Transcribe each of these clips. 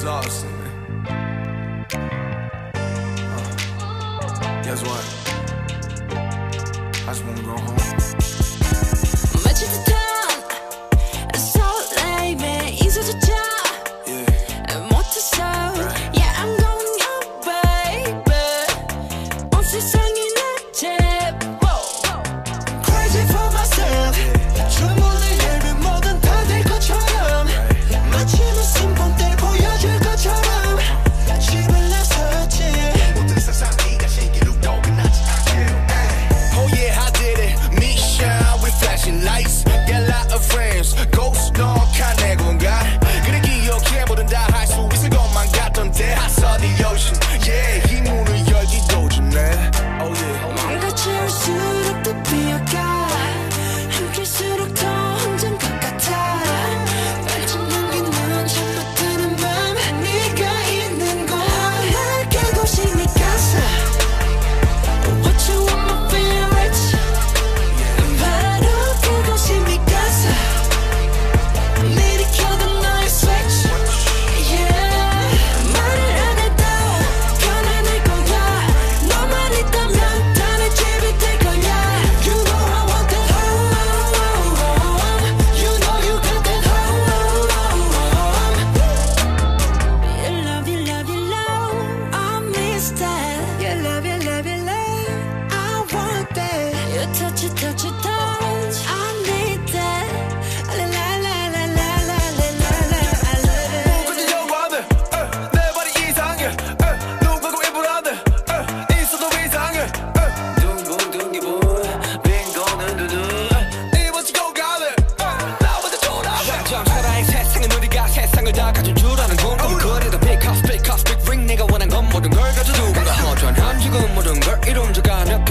exhausting. Uh, guess what? I just wanna go home.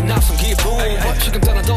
낯선 기분. 지금 떠나도